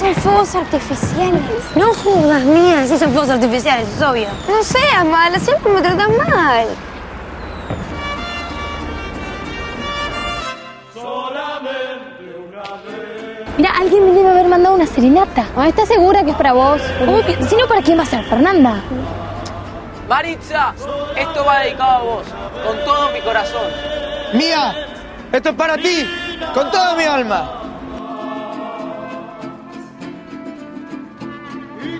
son fuegos artificiales. No jodas, mía, si son fuegos artificiales, es obvio. No sé, Amala, siempre me tratan mal. Mira, alguien me debe haber mandado una serenata. ¿No estás segura que es para vos? Si no, ¿para quién va a ser? Fernanda. Maritza, esto va dedicado a vos, con todo mi corazón. Mía, esto es para ti, con toda mi alma.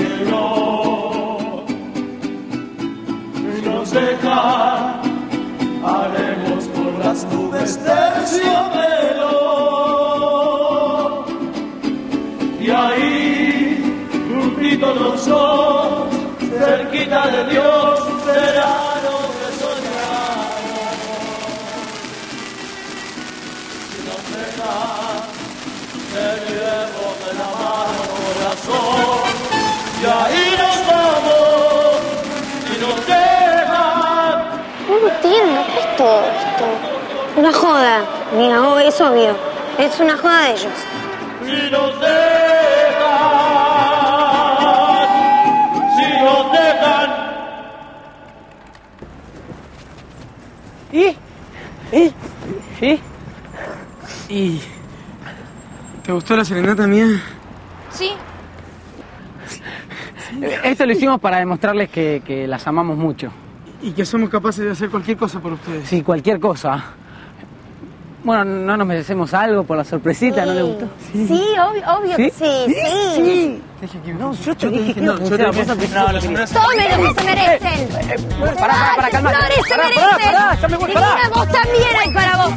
y nos deja, haremos por las nubes terciopelo y ahí, juntitos los dos, cerquita de Dios, será lo que soñamos. Si nos deja, Seguiremos de la mano corazón y ahí nos vamos y nos dejan. No entiendo, ¿qué es todo esto? Una joda, mía, oh, es obvio. Es una joda de ellos. Si nos dejan, si nos dejan. ¿Y? ¿Y? ¿Y? ¿Y te gustó la serenata mía? Sí. Esto lo hicimos para demostrarles que, que las amamos mucho. Y que somos capaces de hacer cualquier cosa por ustedes. Sí, cualquier cosa. Bueno, ¿no nos merecemos algo por la sorpresita? ¿No le gustó? Sí, obvio, obvio que sí, sí. No, yo te dije no, yo te dije No, los hombres. Tomen lo que se merecen. Pará, pará, pará, calmate. Flores se merecen. pará, pará, ya me voy, pará. Divina, vos también hay para vos,